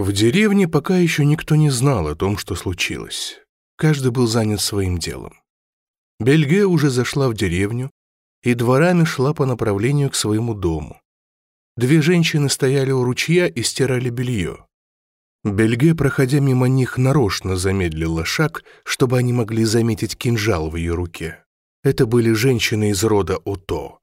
В деревне пока еще никто не знал о том, что случилось. Каждый был занят своим делом. Бельге уже зашла в деревню и дворами шла по направлению к своему дому. Две женщины стояли у ручья и стирали белье. Бельге, проходя мимо них, нарочно замедлила шаг, чтобы они могли заметить кинжал в ее руке. Это были женщины из рода Ото.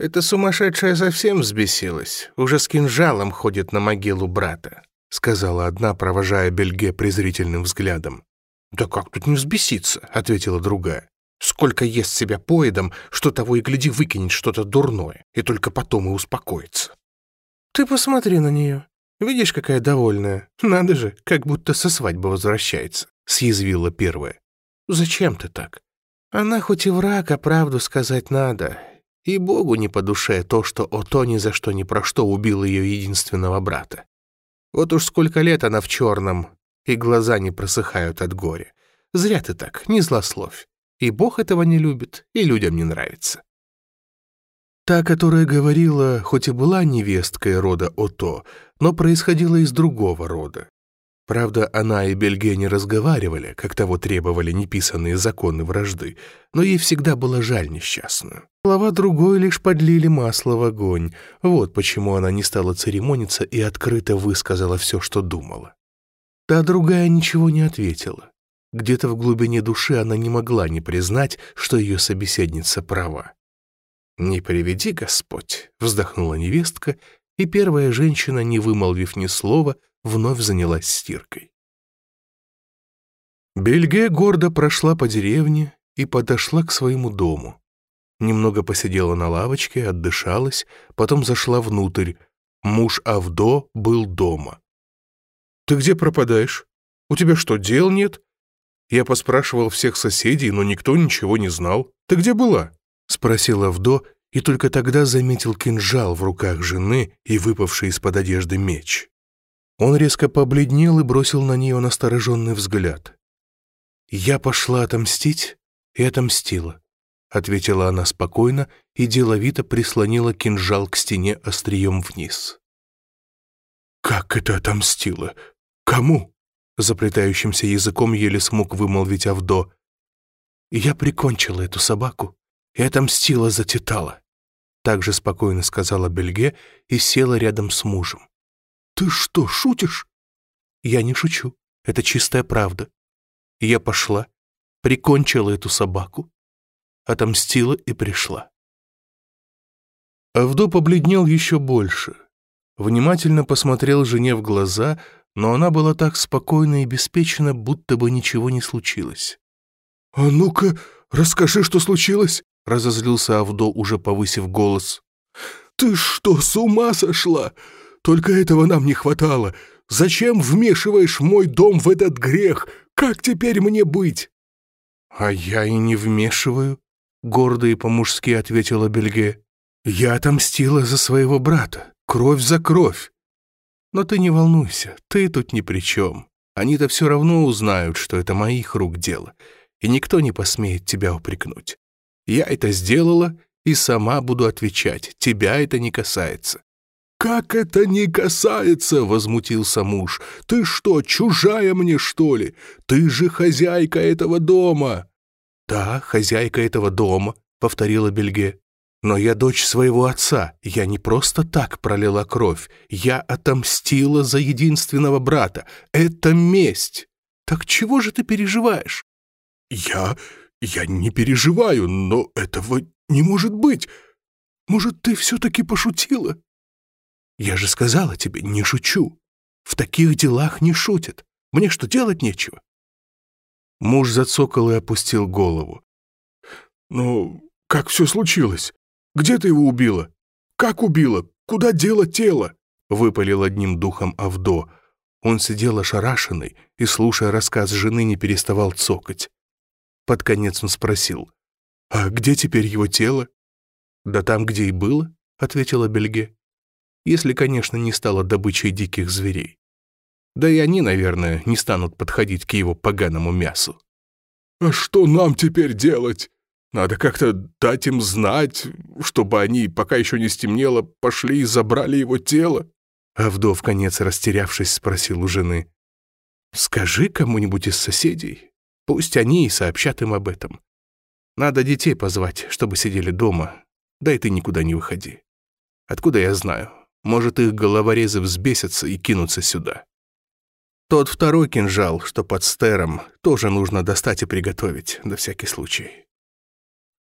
«Эта сумасшедшая совсем взбесилась, уже с кинжалом ходит на могилу брата», сказала одна, провожая Бельге презрительным взглядом. «Да как тут не взбеситься?» — ответила другая. «Сколько ест себя поедом, что того и гляди выкинет что-то дурное, и только потом и успокоится». «Ты посмотри на нее. Видишь, какая довольная? Надо же, как будто со свадьбы возвращается», — съязвила первая. «Зачем ты так? Она хоть и враг, а правду сказать надо. И Богу не по душе то, что Ото ни за что ни про что убил ее единственного брата. Вот уж сколько лет она в черном, и глаза не просыхают от горя. Зря ты так, не злословь. И Бог этого не любит, и людям не нравится. Та, которая говорила, хоть и была невесткой рода Ото, но происходила из другого рода. Правда, она и Бельге не разговаривали, как того требовали неписанные законы вражды, но ей всегда было жаль несчастную. Слова другой лишь подлили масло в огонь. Вот почему она не стала церемониться и открыто высказала все, что думала. Та другая ничего не ответила. Где-то в глубине души она не могла не признать, что ее собеседница права. «Не приведи, Господь!» — вздохнула невестка, и первая женщина, не вымолвив ни слова, — вновь занялась стиркой. Бельге гордо прошла по деревне и подошла к своему дому. Немного посидела на лавочке, отдышалась, потом зашла внутрь. Муж Авдо был дома. «Ты где пропадаешь? У тебя что, дел нет?» Я поспрашивал всех соседей, но никто ничего не знал. «Ты где была?» — спросил Авдо, и только тогда заметил кинжал в руках жены и выпавший из-под одежды меч. Он резко побледнел и бросил на нее настороженный взгляд. «Я пошла отомстить и отомстила», — ответила она спокойно и деловито прислонила кинжал к стене острием вниз. «Как это отомстила? Кому?» — заплетающимся языком еле смог вымолвить Авдо. «Я прикончила эту собаку и отомстила за Титала», — также спокойно сказала Бельге и села рядом с мужем. «Ты что, шутишь?» «Я не шучу. Это чистая правда. Я пошла, прикончила эту собаку, отомстила и пришла». Авдо побледнел еще больше. Внимательно посмотрел жене в глаза, но она была так спокойна и беспечна, будто бы ничего не случилось. «А ну-ка, расскажи, что случилось!» — разозлился Авдо, уже повысив голос. «Ты что, с ума сошла? Только этого нам не хватало. Зачем вмешиваешь мой дом в этот грех? Как теперь мне быть?» «А я и не вмешиваю», — гордо и по-мужски ответила Бельге. «Я отомстила за своего брата. Кровь за кровь. Но ты не волнуйся, ты тут ни при чем. Они-то все равно узнают, что это моих рук дело, и никто не посмеет тебя упрекнуть. Я это сделала и сама буду отвечать, тебя это не касается. «Как это не касается?» — возмутился муж. «Ты что, чужая мне, что ли? Ты же хозяйка этого дома!» «Да, хозяйка этого дома», — повторила Бельге. «Но я дочь своего отца. Я не просто так пролила кровь. Я отомстила за единственного брата. Это месть. Так чего же ты переживаешь?» «Я... я не переживаю, но этого не может быть. Может, ты все-таки пошутила?» «Я же сказала тебе, не шучу. В таких делах не шутят. Мне что, делать нечего?» Муж зацокал и опустил голову. «Ну, как все случилось? Где ты его убила? Как убила? Куда дело тело?» Выпалил одним духом Авдо. Он сидел ошарашенный и, слушая рассказ жены, не переставал цокать. Под конец он спросил. «А где теперь его тело?» «Да там, где и было», — ответила Бельге если, конечно, не стала добычей диких зверей. Да и они, наверное, не станут подходить к его поганому мясу. «А что нам теперь делать? Надо как-то дать им знать, чтобы они, пока еще не стемнело, пошли и забрали его тело», Авдо в конец растерявшись спросил у жены. «Скажи кому-нибудь из соседей. Пусть они и сообщат им об этом. Надо детей позвать, чтобы сидели дома. Да и ты никуда не выходи. Откуда я знаю? Может, их головорезы взбесятся и кинутся сюда. Тот второй кинжал, что под стером, тоже нужно достать и приготовить, на всякий случай.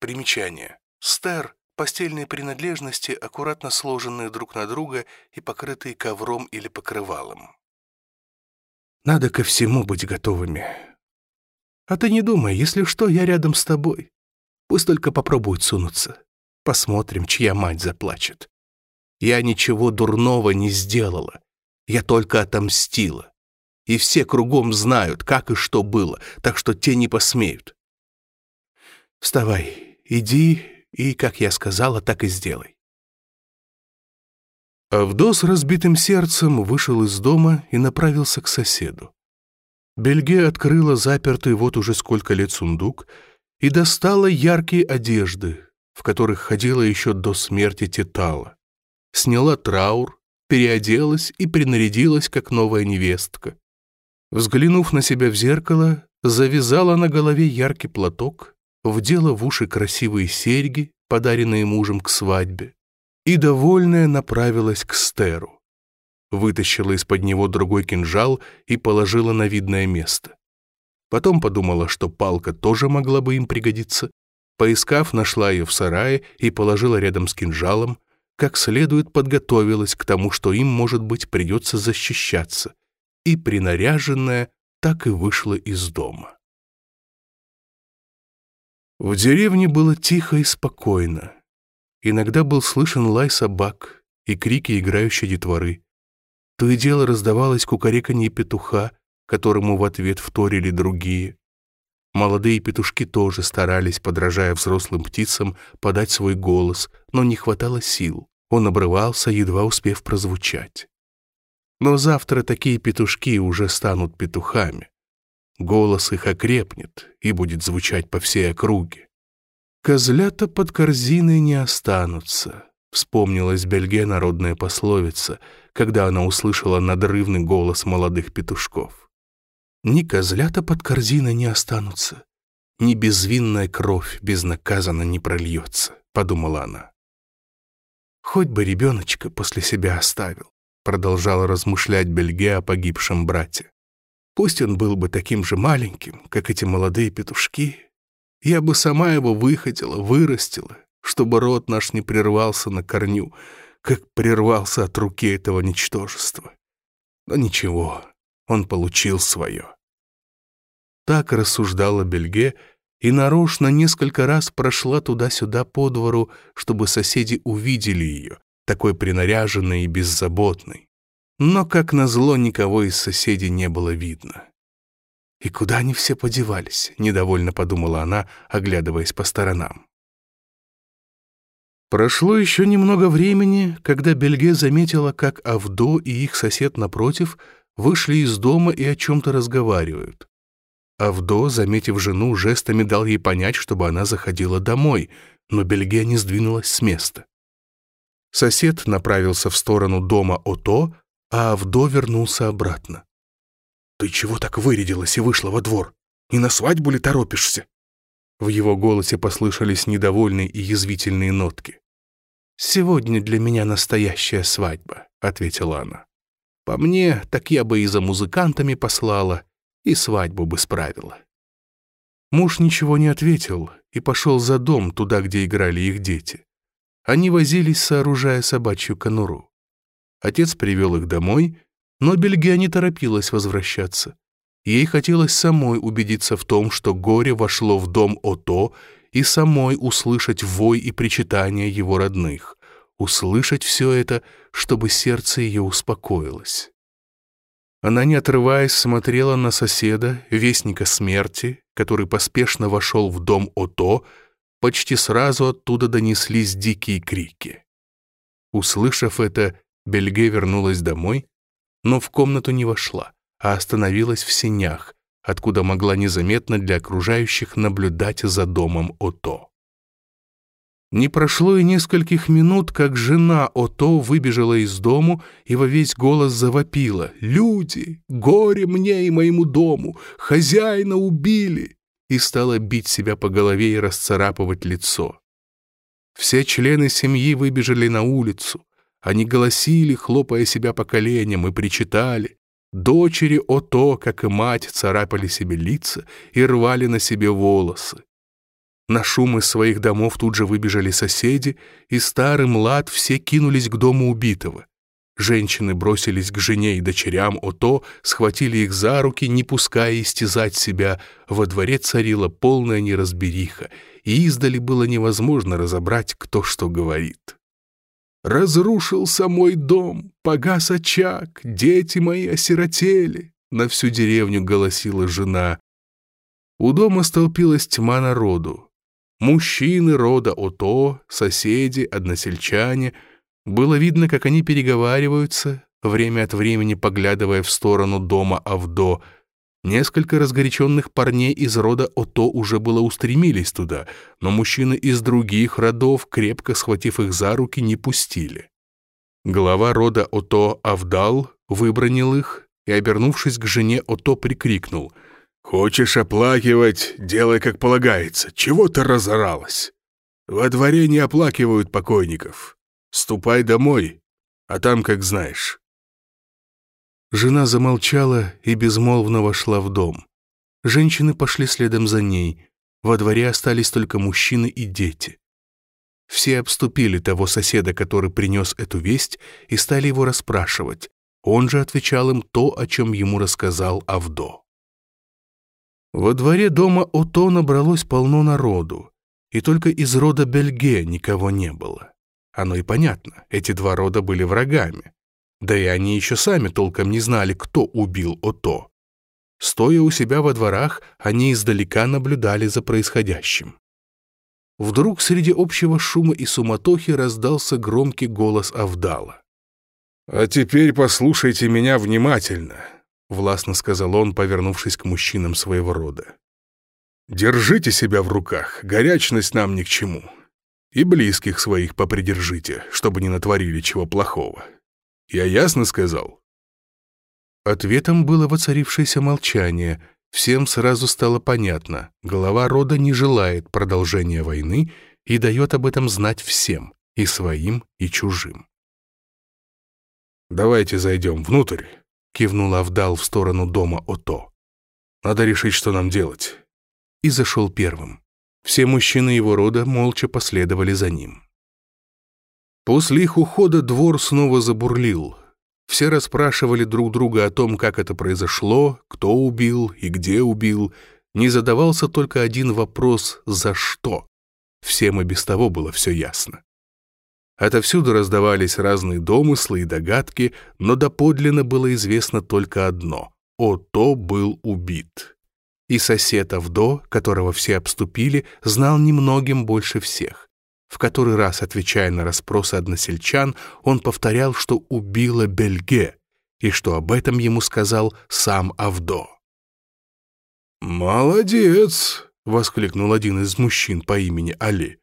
Примечание. Стер — постельные принадлежности, аккуратно сложенные друг на друга и покрытые ковром или покрывалом. Надо ко всему быть готовыми. А ты не думай, если что, я рядом с тобой. Пусть только попробуют сунуться. Посмотрим, чья мать заплачет. Я ничего дурного не сделала. Я только отомстила. И все кругом знают, как и что было, так что те не посмеют. Вставай, иди и, как я сказала, так и сделай. Авдо с разбитым сердцем вышел из дома и направился к соседу. Бельге открыла запертый вот уже сколько лет сундук и достала яркие одежды, в которых ходила еще до смерти Титала. Сняла траур, переоделась и принарядилась, как новая невестка. Взглянув на себя в зеркало, завязала на голове яркий платок, вдела в уши красивые серьги, подаренные мужем к свадьбе, и, довольная, направилась к Стеру. Вытащила из-под него другой кинжал и положила на видное место. Потом подумала, что палка тоже могла бы им пригодиться. Поискав, нашла ее в сарае и положила рядом с кинжалом, как следует подготовилась к тому, что им, может быть, придется защищаться, и, принаряженная, так и вышла из дома. В деревне было тихо и спокойно. Иногда был слышен лай собак и крики играющей детворы. То и дело раздавалось кукареканье петуха, которому в ответ вторили другие. Молодые петушки тоже старались, подражая взрослым птицам, подать свой голос, но не хватало сил. Он обрывался, едва успев прозвучать. Но завтра такие петушки уже станут петухами. Голос их окрепнет и будет звучать по всей округе. «Козлята под корзиной не останутся», — вспомнилась Бельге народная пословица, когда она услышала надрывный голос молодых петушков. «Ни козлята под корзиной не останутся, ни безвинная кровь безнаказанно не прольется», — подумала она. «Хоть бы ребеночка после себя оставил», — продолжала размышлять Бельге о погибшем брате. «Пусть он был бы таким же маленьким, как эти молодые петушки, я бы сама его выхотела, вырастила, чтобы род наш не прервался на корню, как прервался от руки этого ничтожества. Но ничего, он получил свое. Так рассуждала Бельге, и нарочно несколько раз прошла туда-сюда по двору, чтобы соседи увидели ее, такой принаряженной и беззаботной. Но, как назло, никого из соседей не было видно. «И куда они все подевались?» — недовольно подумала она, оглядываясь по сторонам. Прошло еще немного времени, когда Бельге заметила, как Авдо и их сосед напротив вышли из дома и о чем-то разговаривают. Авдо, заметив жену, жестами дал ей понять, чтобы она заходила домой, но Бельге не сдвинулась с места. Сосед направился в сторону дома Ото, а Авдо вернулся обратно. «Ты чего так вырядилась и вышла во двор? Не на свадьбу ли торопишься?» В его голосе послышались недовольные и язвительные нотки. «Сегодня для меня настоящая свадьба», — ответила она. «По мне, так я бы и за музыкантами послала, и свадьбу бы справила». Муж ничего не ответил и пошел за дом, туда, где играли их дети. Они возились, сооружая собачью конуру. Отец привел их домой но Бельгия не торопилась возвращаться. Ей хотелось самой убедиться в том, что горе вошло в дом Ото, и самой услышать вой и причитания его родных, услышать все это, чтобы сердце ее успокоилось. Она, не отрываясь, смотрела на соседа, вестника смерти, который поспешно вошел в дом Ото, почти сразу оттуда донеслись дикие крики. Услышав это, Бельге вернулась домой но в комнату не вошла, а остановилась в сенях, откуда могла незаметно для окружающих наблюдать за домом Ото. Не прошло и нескольких минут, как жена Ото выбежала из дому и во весь голос завопила. «Люди! Горе мне и моему дому! Хозяина убили!» И стала бить себя по голове и расцарапывать лицо. Все члены семьи выбежали на улицу. Они голосили, хлопая себя по коленям, и причитали. Дочери Ото, как и мать, царапали себе лица и рвали на себе волосы. На шум из своих домов тут же выбежали соседи, и старый млад все кинулись к дому убитого. Женщины бросились к жене и дочерям Ото, схватили их за руки, не пуская истязать себя. Во дворе царила полная неразбериха, и издали было невозможно разобрать, кто что говорит. «Разрушился мой дом, погас очаг, дети мои осиротели», — на всю деревню голосила жена. У дома столпилась тьма народу. Мужчины рода Ото, соседи, односельчане. Было видно, как они переговариваются, время от времени поглядывая в сторону дома Авдо. Несколько разгоряченных парней из рода Ото уже было устремились туда, но мужчины из других родов, крепко схватив их за руки, не пустили. Глава рода Ото Авдал выбронил их и, обернувшись к жене Ото, прикрикнул — «Хочешь оплакивать, делай как полагается. Чего ты разоралась? Во дворе не оплакивают покойников. Ступай домой, а там как знаешь». Жена замолчала и безмолвно вошла в дом. Женщины пошли следом за ней. Во дворе остались только мужчины и дети. Все обступили того соседа, который принес эту весть, и стали его расспрашивать. Он же отвечал им то, о чем ему рассказал Авдо. Во дворе дома Ото набралось полно народу, и только из рода Бельге никого не было. Оно и понятно, эти два рода были врагами. Да и они еще сами толком не знали, кто убил Ото. Стоя у себя во дворах, они издалека наблюдали за происходящим. Вдруг среди общего шума и суматохи раздался громкий голос Авдала. «А теперь послушайте меня внимательно. — властно сказал он, повернувшись к мужчинам своего рода. «Держите себя в руках, горячность нам ни к чему. И близких своих попридержите, чтобы не натворили чего плохого. Я ясно сказал?» Ответом было воцарившееся молчание. Всем сразу стало понятно, глава рода не желает продолжения войны и дает об этом знать всем, и своим, и чужим. «Давайте зайдем внутрь», кивнул Авдал в сторону дома Ото. «Надо решить, что нам делать». И зашел первым. Все мужчины его рода молча последовали за ним. После их ухода двор снова забурлил. Все расспрашивали друг друга о том, как это произошло, кто убил и где убил. Не задавался только один вопрос «за что?». Всем и без того было все ясно. Отовсюду раздавались разные домыслы и догадки, но доподлинно было известно только одно — Ото был убит. И сосед Авдо, которого все обступили, знал немногим больше всех. В который раз, отвечая на расспросы односельчан, он повторял, что убила Бельге, и что об этом ему сказал сам Авдо. «Молодец!» — воскликнул один из мужчин по имени Али.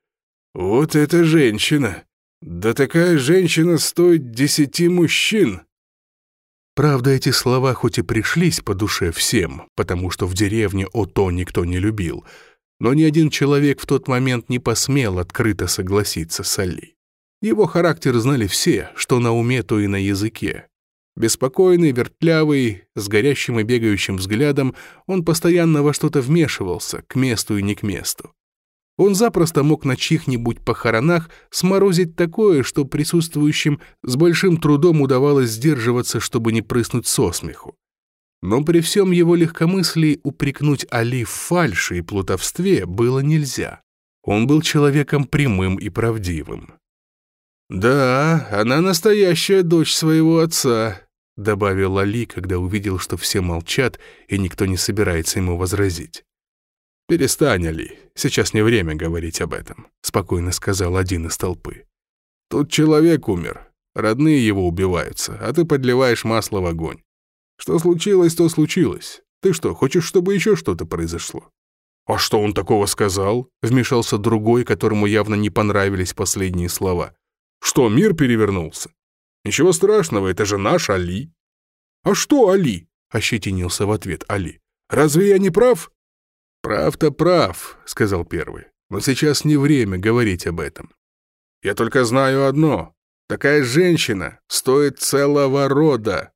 «Вот эта женщина! Да такая женщина стоит десяти мужчин. Правда, эти слова хоть и пришлись по душе всем, потому что в деревне Ото никто не любил, но ни один человек в тот момент не посмел открыто согласиться с Али. Его характер знали все, что на уме, то и на языке. Беспокойный, вертлявый, с горящим и бегающим взглядом, он постоянно во что-то вмешивался, к месту и не к месту. Он запросто мог на чьих-нибудь похоронах сморозить такое, что присутствующим с большим трудом удавалось сдерживаться, чтобы не прыснуть со смеху. Но при всем его легкомыслии упрекнуть Али в фальши и плутовстве было нельзя. Он был человеком прямым и правдивым. «Да, она настоящая дочь своего отца», — добавил Али, когда увидел, что все молчат, и никто не собирается ему возразить. «Перестань, Али, сейчас не время говорить об этом», — спокойно сказал один из толпы. «Тут человек умер, родные его убиваются, а ты подливаешь масло в огонь. Что случилось, то случилось. Ты что, хочешь, чтобы еще что-то произошло?» «А что он такого сказал?» — вмешался другой, которому явно не понравились последние слова. «Что, мир перевернулся? Ничего страшного, это же наш Али». «А что Али?» — ощетинился в ответ Али. «Разве я не прав?» «Прав-то прав», — сказал первый. «Но сейчас не время говорить об этом. Я только знаю одно. Такая женщина стоит целого рода».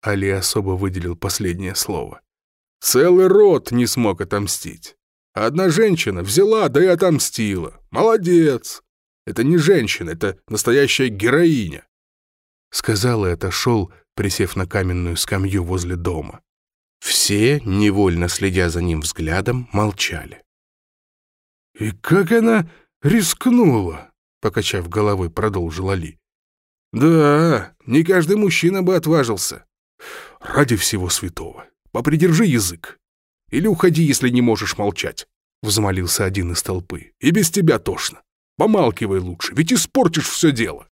Али особо выделил последнее слово. «Целый род не смог отомстить. Одна женщина взяла, да и отомстила. Молодец. Это не женщина, это настоящая героиня. Сказал и отошел, присев на каменную скамью возле дома. Все, невольно следя за ним взглядом, молчали. «И как она рискнула?» — покачав головой, продолжил Али. «Да, не каждый мужчина бы отважился. Ради всего святого, попридержи язык. Или уходи, если не можешь молчать», — взмолился один из толпы. «И без тебя тошно. Помалкивай лучше, ведь испортишь все дело».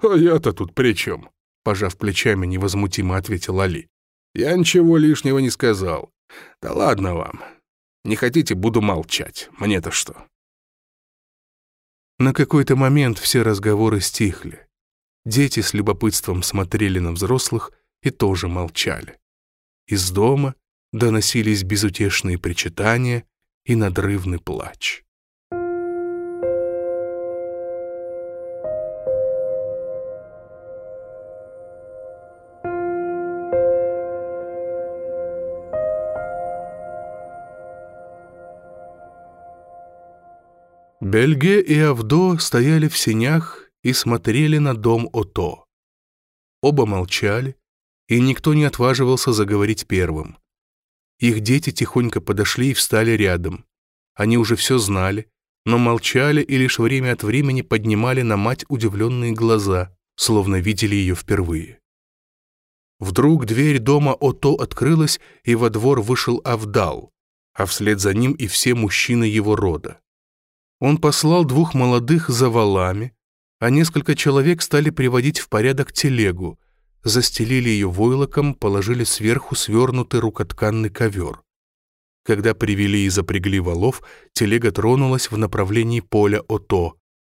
«А я-то тут при чем?» — пожав плечами, невозмутимо ответил Али. «Я ничего лишнего не сказал. Да ладно вам. Не хотите, буду молчать. Мне-то что?» На какой-то момент все разговоры стихли. Дети с любопытством смотрели на взрослых и тоже молчали. Из дома доносились безутешные причитания и надрывный плач. Бельге и Авдо стояли в сенях и смотрели на дом Ото. Оба молчали, и никто не отваживался заговорить первым. Их дети тихонько подошли и встали рядом. Они уже все знали, но молчали и лишь время от времени поднимали на мать удивленные глаза, словно видели ее впервые. Вдруг дверь дома Ото открылась, и во двор вышел Авдал, а вслед за ним и все мужчины его рода. Он послал двух молодых за валами, а несколько человек стали приводить в порядок телегу, застелили ее войлоком, положили сверху свернутый рукотканный ковер. Когда привели и запрягли валов, телега тронулась в направлении поля Ото.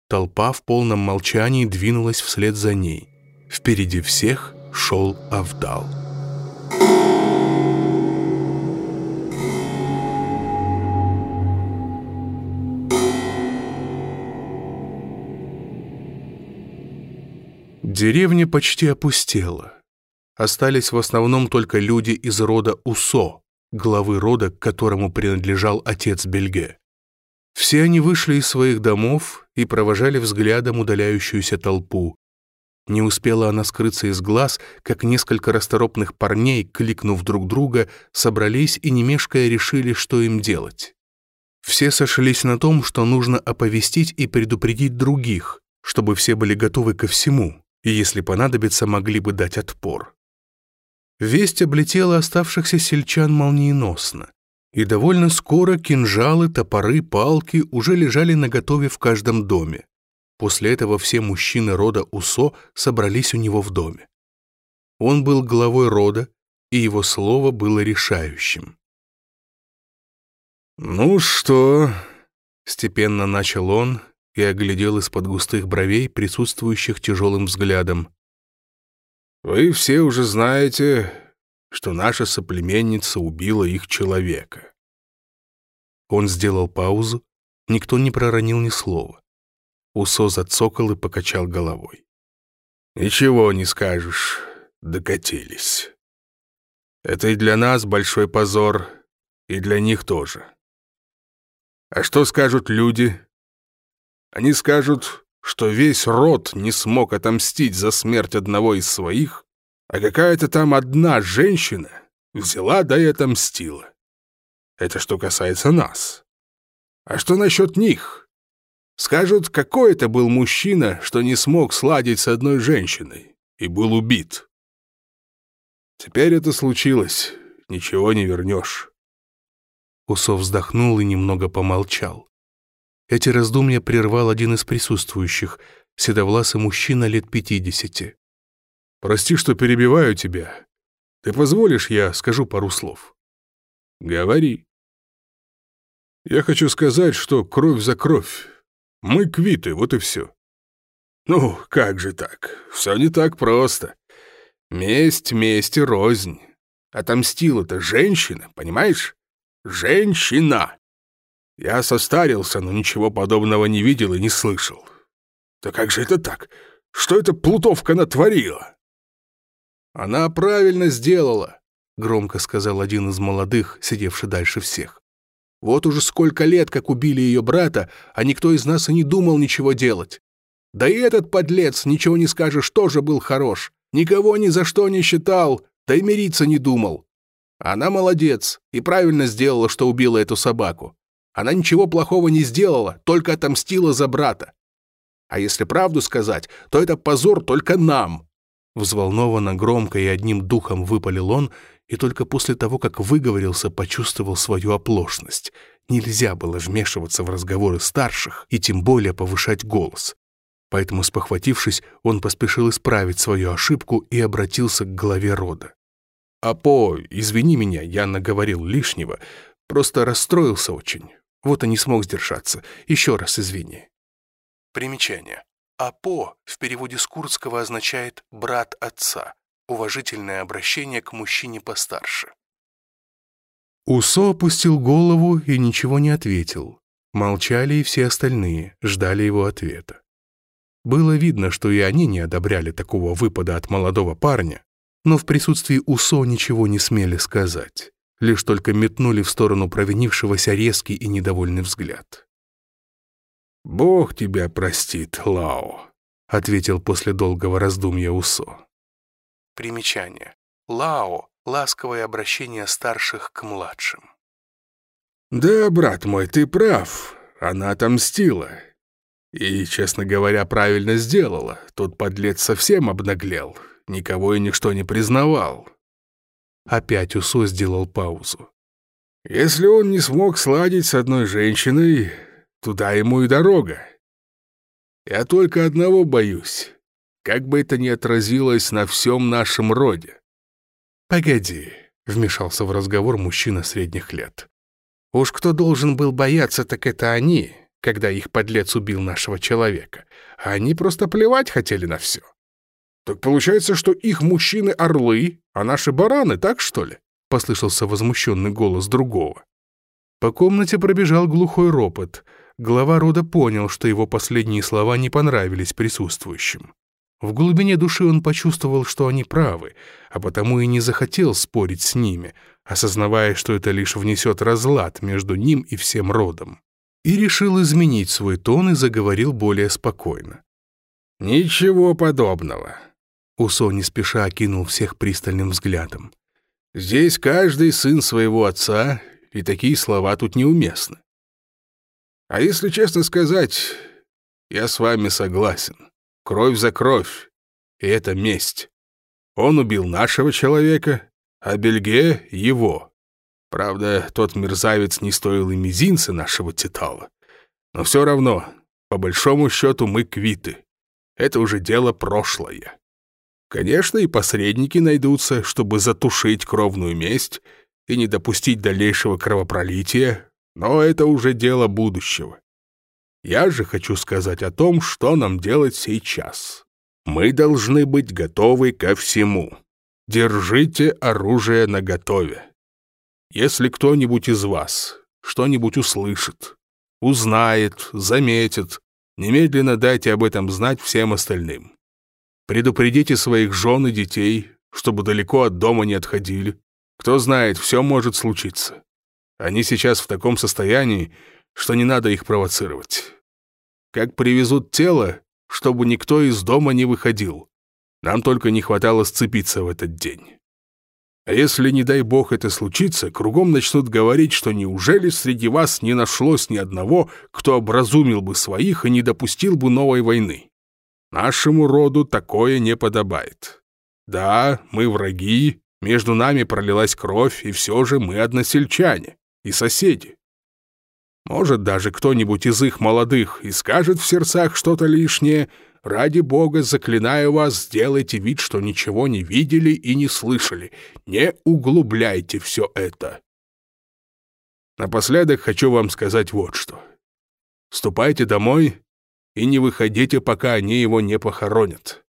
Толпа в полном молчании двинулась вслед за ней. Впереди всех шел Авдал. Деревня почти опустела. Остались в основном только люди из рода Усо, главы рода, к которому принадлежал отец Бельге. Все они вышли из своих домов и провожали взглядом удаляющуюся толпу. Не успела она скрыться из глаз, как несколько расторопных парней, кликнув друг друга, собрались и, не мешкая, решили, что им делать. Все сошлись на том, что нужно оповестить и предупредить других, чтобы все были готовы ко всему, и, если понадобится, могли бы дать отпор. Весть облетела оставшихся сельчан молниеносно, и довольно скоро кинжалы, топоры, палки уже лежали наготове в каждом доме. После этого все мужчины рода Усо собрались у него в доме. Он был главой рода, и его слово было решающим. «Ну что?» — степенно начал он, и оглядел из-под густых бровей присутствующих тяжелым взглядом. «Вы все уже знаете, что наша соплеменница убила их человека». Он сделал паузу, никто не проронил ни слова. Усо зацокал и покачал головой. «Ничего не скажешь, докатились. Это и для нас большой позор, и для них тоже. А что скажут люди, они скажут, что весь род не смог отомстить за смерть одного из своих, а какая-то там одна женщина взяла да и отомстила. Это что касается нас. А что насчет них? Скажут, какой это был мужчина, что не смог сладить с одной женщиной и был убит. Теперь это случилось, ничего не вернешь. Усов вздохнул и немного помолчал. Эти раздумья прервал один из присутствующих, седовласый мужчина лет пятидесяти. «Прости, что перебиваю тебя. Ты позволишь, я скажу пару слов?» «Говори». Я хочу сказать, что кровь за кровь. Мы квиты, вот и все. Ну, как же так? Все не так просто. Месть, месть и рознь. Отомстила-то женщина, понимаешь? Женщина! Я состарился, но ничего подобного не видел и не слышал. Да как же это так? Что эта плутовка натворила? Она правильно сделала, громко сказал один из молодых, сидевший дальше всех. Вот уже сколько лет, как убили ее брата, а никто из нас и не думал ничего делать. Да и этот подлец, ничего не скажешь, тоже был хорош. Никого ни за что не считал, да и мириться не думал. Она молодец и правильно сделала, что убила эту собаку. Она ничего плохого не сделала, только отомстила за брата. А если правду сказать, то это позор только нам. Взволнованно, громко и одним духом выпалил он, и только после того, как выговорился, почувствовал свою оплошность. Нельзя было вмешиваться в разговоры старших и тем более повышать голос. Поэтому, спохватившись, он поспешил исправить свою ошибку и обратился к главе рода. «Апо, извини меня, я наговорил лишнего, просто расстроился очень. Вот и не смог сдержаться. Еще раз извини». Примечание. «Апо» в переводе с курдского означает «брат отца», уважительное обращение к мужчине постарше. Усо опустил голову и ничего не ответил. Молчали и все остальные, ждали его ответа. Было видно, что и они не одобряли такого выпада от молодого парня, но в присутствии Усо ничего не смели сказать, лишь только метнули в сторону провинившегося резкий и недовольный взгляд. «Бог тебя простит, Лао», — ответил после долгого раздумья Усо. Примечание. Лао — ласковое обращение старших к младшим. «Да, брат мой, ты прав. Она отомстила. И, честно говоря, правильно сделала. Тот подлец совсем обнаглел. Никого и ничто не признавал». Опять Усо сделал паузу. «Если он не смог сладить с одной женщиной, туда ему и дорога. Я только одного боюсь как бы это ни отразилось на всем нашем роде. «Погоди», — вмешался в разговор мужчина средних лет. «Уж кто должен был бояться, так это они, когда их подлец убил нашего человека. А они просто плевать хотели на все». «Так получается, что их мужчины — орлы, а наши — бараны, так что ли?» — послышался возмущенный голос другого. По комнате пробежал глухой ропот. Глава рода понял, что его последние слова не понравились присутствующим. В глубине души он почувствовал, что они правы, а потому и не захотел спорить с ними, осознавая, что это лишь внесет разлад между ним и всем родом. И решил изменить свой тон и заговорил более спокойно. «Ничего подобного», — Усо не спеша окинул всех пристальным взглядом. «Здесь каждый сын своего отца, и такие слова тут неуместны. А если честно сказать, я с вами согласен. Кровь за кровь. И это месть. Он убил нашего человека, а Бельге — его. Правда, тот мерзавец не стоил и мизинца нашего Титала. Но все равно, по большому счету, мы квиты. Это уже дело прошлое. Конечно, и посредники найдутся, чтобы затушить кровную месть и не допустить дальнейшего кровопролития, но это уже дело будущего. Я же хочу сказать о том, что нам делать сейчас. Мы должны быть готовы ко всему. Держите оружие наготове. Если кто-нибудь из вас что-нибудь услышит, узнает, заметит, немедленно дайте об этом знать всем остальным. Предупредите своих жен и детей, чтобы далеко от дома не отходили. Кто знает, все может случиться. Они сейчас в таком состоянии, что не надо их провоцировать. Как привезут тело, чтобы никто из дома не выходил. Нам только не хватало сцепиться в этот день. А если, не дай бог, это случится, кругом начнут говорить, что неужели среди вас не нашлось ни одного, кто образумил бы своих и не допустил бы новой войны? Нашему роду такое не подобает. Да, мы враги, между нами пролилась кровь, и все же мы односельчане и соседи. Может, даже кто-нибудь из их молодых и скажет в сердцах что-то лишнее. Ради бога, заклинаю вас, сделайте вид, что ничего не видели и не слышали. Не углубляйте все это. Напоследок хочу вам сказать вот что. Ступайте домой и не выходите, пока они его не похоронят.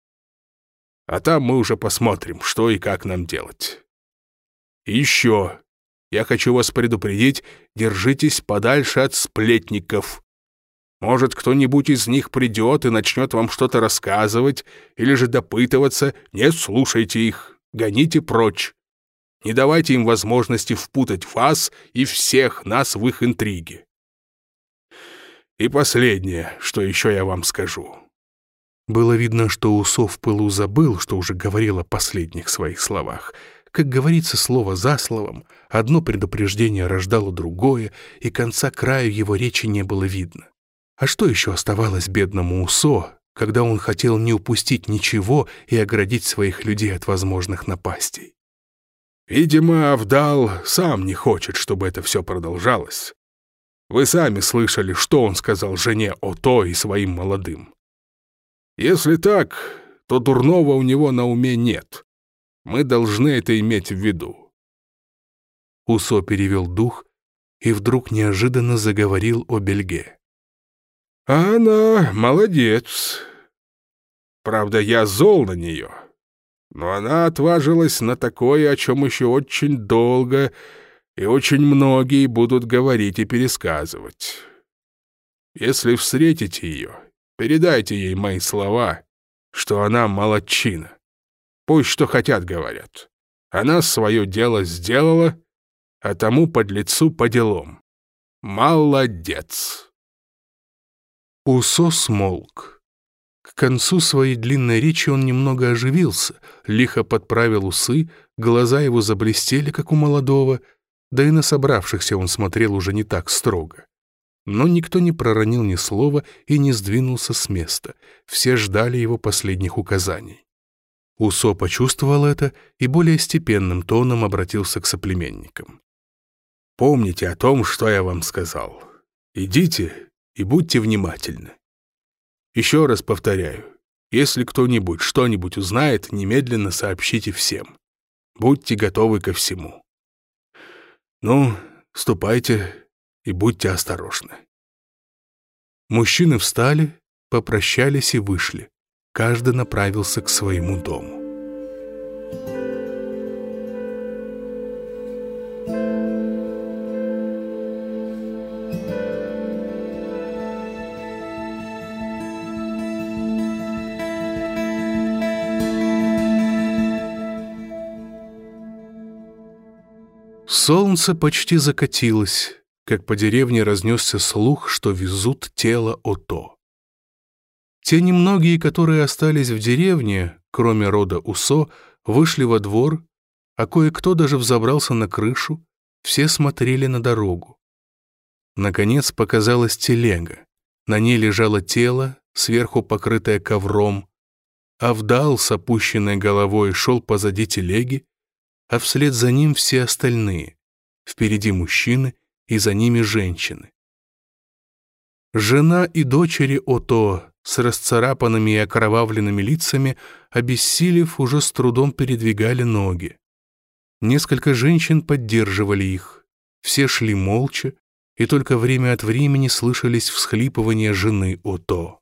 А там мы уже посмотрим, что и как нам делать. И еще, я хочу вас предупредить, держитесь подальше от сплетников. Может, кто-нибудь из них придет и начнет вам что-то рассказывать или же допытываться. Не слушайте их, гоните прочь. Не давайте им возможности впутать вас и всех нас в их интриги. И последнее, что еще я вам скажу. Было видно, что Усов в пылу забыл, что уже говорил о последних своих словах. Как говорится слово за словом, одно предупреждение рождало другое, и конца краю его речи не было видно. А что еще оставалось бедному Усо, когда он хотел не упустить ничего и оградить своих людей от возможных напастей? Видимо, Авдал сам не хочет, чтобы это все продолжалось. Вы сами слышали, что он сказал жене Ото и своим молодым. Если так, то дурного у него на уме нет. Мы должны это иметь в виду. Усо перевел дух и вдруг неожиданно заговорил о Бельге. А она молодец. Правда, я зол на нее. Но она отважилась на такое, о чем еще очень долго и очень многие будут говорить и пересказывать. Если встретите ее, передайте ей мои слова, что она молодчина. Пусть что хотят говорят. Она свое дело сделала, а тому под лицу по делам. Молодец. Усо смолк. К концу своей длинной речи он немного оживился, лихо подправил усы, глаза его заблестели, как у молодого, да и на собравшихся он смотрел уже не так строго. Но никто не проронил ни слова и не сдвинулся с места, все ждали его последних указаний. Усо почувствовал это и более степенным тоном обратился к соплеменникам. «Помните о том, что я вам сказал. Идите и будьте внимательны. Еще раз повторяю, если кто-нибудь что-нибудь узнает, немедленно сообщите всем. Будьте готовы ко всему. Ну, ступайте и будьте осторожны. Мужчины встали, попрощались и вышли. Каждый направился к своему дому. Солнце почти закатилось, как по деревне разнесся слух, что везут тело Ото. Те немногие, которые остались в деревне, кроме рода Усо, вышли во двор, а кое-кто даже взобрался на крышу, все смотрели на дорогу. Наконец показалась телега. На ней лежало тело, сверху покрытое ковром. Авдал с опущенной головой шел позади телеги, а вслед за ним все остальные. Впереди мужчины и за ними женщины. Жена и дочери Ото с расцарапанными и окровавленными лицами, обессилев, уже с трудом передвигали ноги. Несколько женщин поддерживали их. Все шли молча, и только время от времени слышались всхлипывания жены Ото.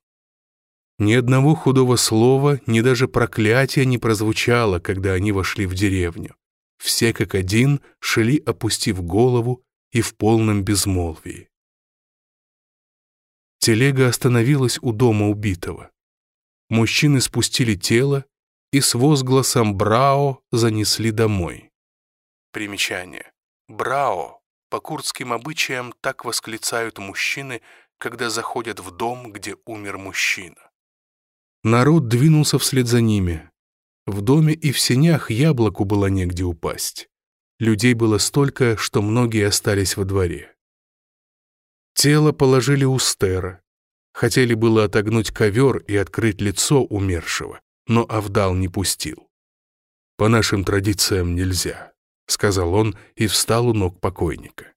Ни одного худого слова, ни даже проклятия не прозвучало, когда они вошли в деревню. Все как один шли, опустив голову и в полном безмолвии. Телега остановилась у дома убитого. Мужчины спустили тело и с возгласом «Брао» занесли домой. Примечание. «Брао» по курдским обычаям так восклицают мужчины, когда заходят в дом, где умер мужчина. Народ двинулся вслед за ними, в доме и в сенях яблоку было негде упасть. Людей было столько, что многие остались во дворе. Тело положили у стера. Хотели было отогнуть ковер и открыть лицо умершего, но Авдал не пустил. «По нашим традициям нельзя», — сказал он и встал у ног покойника.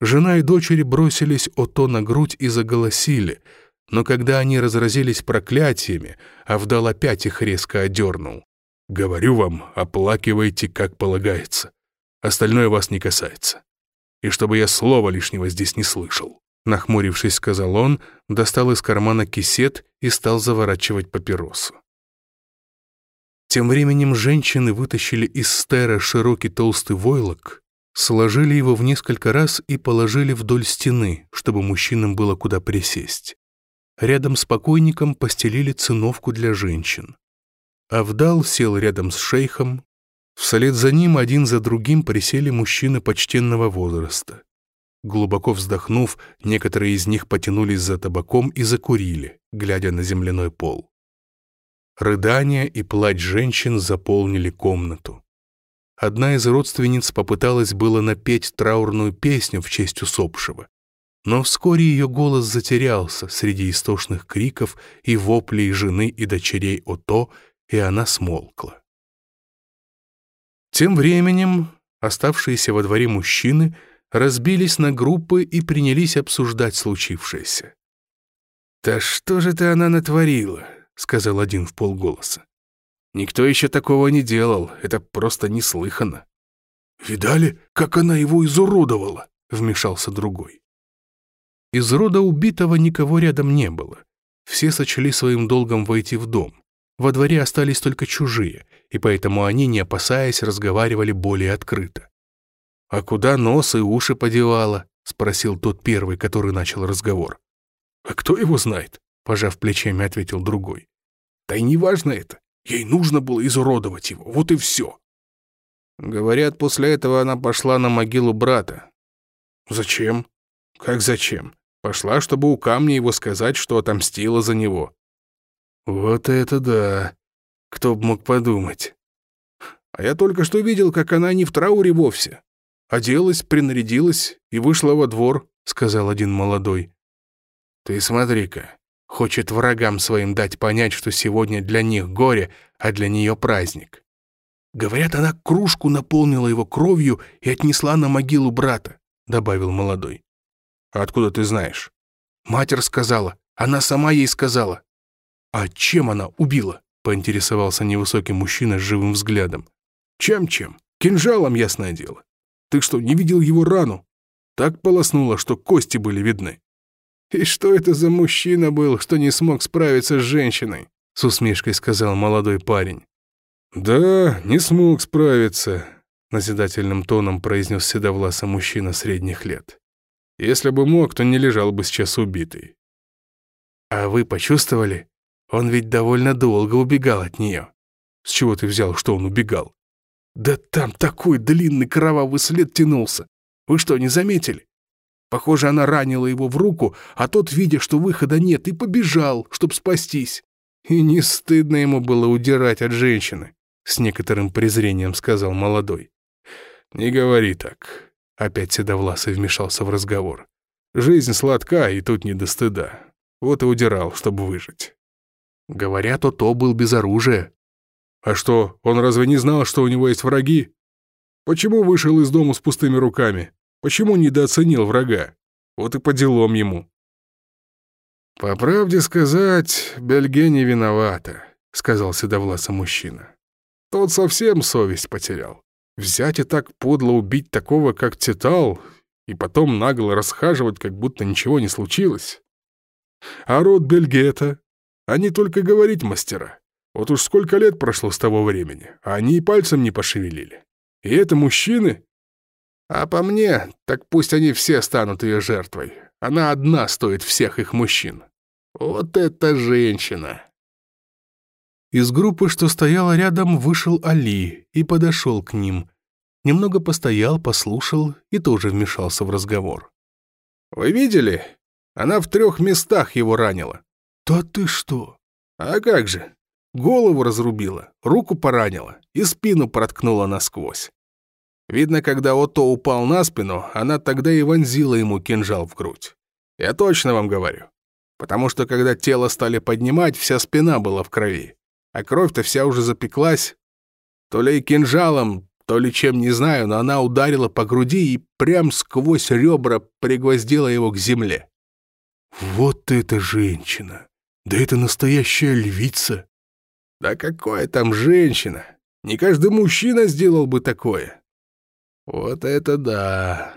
Жена и дочери бросились Ото на грудь и заголосили — но когда они разразились проклятиями, Авдал опять их резко одернул. «Говорю вам, оплакивайте, как полагается. Остальное вас не касается. и чтобы я слова лишнего здесь не слышал. Нахмурившись, сказал он, достал из кармана кисет и стал заворачивать папиросу. Тем временем женщины вытащили из стера широкий толстый войлок, сложили его в несколько раз и положили вдоль стены, чтобы мужчинам было куда присесть. Рядом с покойником постелили циновку для женщин. Авдал сел рядом с шейхом. Вслед за ним один за другим присели мужчины почтенного возраста. Глубоко вздохнув, некоторые из них потянулись за табаком и закурили, глядя на земляной пол. Рыдания и плач женщин заполнили комнату. Одна из родственниц попыталась было напеть траурную песню в честь усопшего, но вскоре ее голос затерялся среди истошных криков и воплей жены и дочерей Ото, и она смолкла. Тем временем оставшиеся во дворе мужчины разбились на группы и принялись обсуждать случившееся. «Да что же ты она натворила?» — сказал один в полголоса. «Никто еще такого не делал, это просто неслыханно». «Видали, как она его изуродовала?» — вмешался другой. Из рода убитого никого рядом не было. Все сочли своим долгом войти в дом. Во дворе остались только чужие, и поэтому они, не опасаясь, разговаривали более открыто. «А куда нос и уши подевала?» — спросил тот первый, который начал разговор. «А кто его знает?» — пожав плечами, ответил другой. «Да и не важно это. Ей нужно было изуродовать его, вот и все». Говорят, после этого она пошла на могилу брата. «Зачем?» «Как зачем? Пошла, чтобы у камня его сказать, что отомстила за него». «Вот это да! Кто б мог подумать!» «А я только что видел, как она не в трауре вовсе. Оделась, принарядилась и вышла во двор», — сказал один молодой. «Ты смотри-ка, хочет врагам своим дать понять, что сегодня для них горе, а для нее праздник». «Говорят, она кружку наполнила его кровью и отнесла на могилу брата», — добавил молодой. «А откуда ты знаешь?» «Матер сказала. Она сама ей сказала». «А чем она убила?» — поинтересовался невысокий мужчина с живым взглядом. «Чем-чем? Кинжалом, ясное дело. Ты что, не видел его рану? Так полоснуло, что кости были видны». «И что это за мужчина был, что не смог справиться с женщиной?» — с усмешкой сказал молодой парень. «Да, не смог справиться», — назидательным тоном произнес седовласый мужчина средних лет. «Если бы мог, то не лежал бы сейчас убитый». «А вы почувствовали? Он ведь довольно долго убегал от нее». «С чего ты взял, что он убегал?» Да там такой длинный кровавый след тянулся. Вы что, не заметили? Похоже, она ранила его в руку, а тот, видя, что выхода нет, и побежал, чтобы спастись. И не стыдно ему было удирать от женщины, с некоторым презрением сказал молодой. Не говори так. Опять Седовласый вмешался в разговор. Жизнь сладка, и тут не до стыда. Вот и удирал, чтобы выжить. Говорят, то был без оружия, а что, он разве не знал, что у него есть враги? Почему вышел из дома с пустыми руками? Почему недооценил врага? Вот и по делам ему. «По правде сказать, Бельге не виновата», — сказал седовласый мужчина. «Тот совсем совесть потерял. Взять и так подло убить такого, как Титал, и потом нагло расхаживать, как будто ничего не случилось. А род Бельгета, они только говорить мастера. Вот уж сколько лет прошло с того времени, а они и пальцем не пошевелили. И это мужчины? А по мне, так пусть они все станут ее жертвой. Она одна стоит всех их мужчин. Вот эта женщина!» Из группы, что стояла рядом, вышел Али и подошел к ним. Немного постоял, послушал и тоже вмешался в разговор. «Вы видели? Она в трех местах его ранила». «Да ты что?» «А как же? Голову разрубила, руку поранила и спину проткнула насквозь. Видно, когда Ото упал на спину, она тогда и вонзила ему кинжал в грудь. Я точно вам говорю. Потому что когда тело стали поднимать, вся спина была в крови. А кровь-то вся уже запеклась. То ли кинжалом, то ли чем, не знаю, но она ударила по груди и прям сквозь ребра пригвоздила его к земле. «Вот эта женщина! Да это настоящая львица!» Да какая там женщина? Не каждый мужчина сделал бы такое. Вот это да.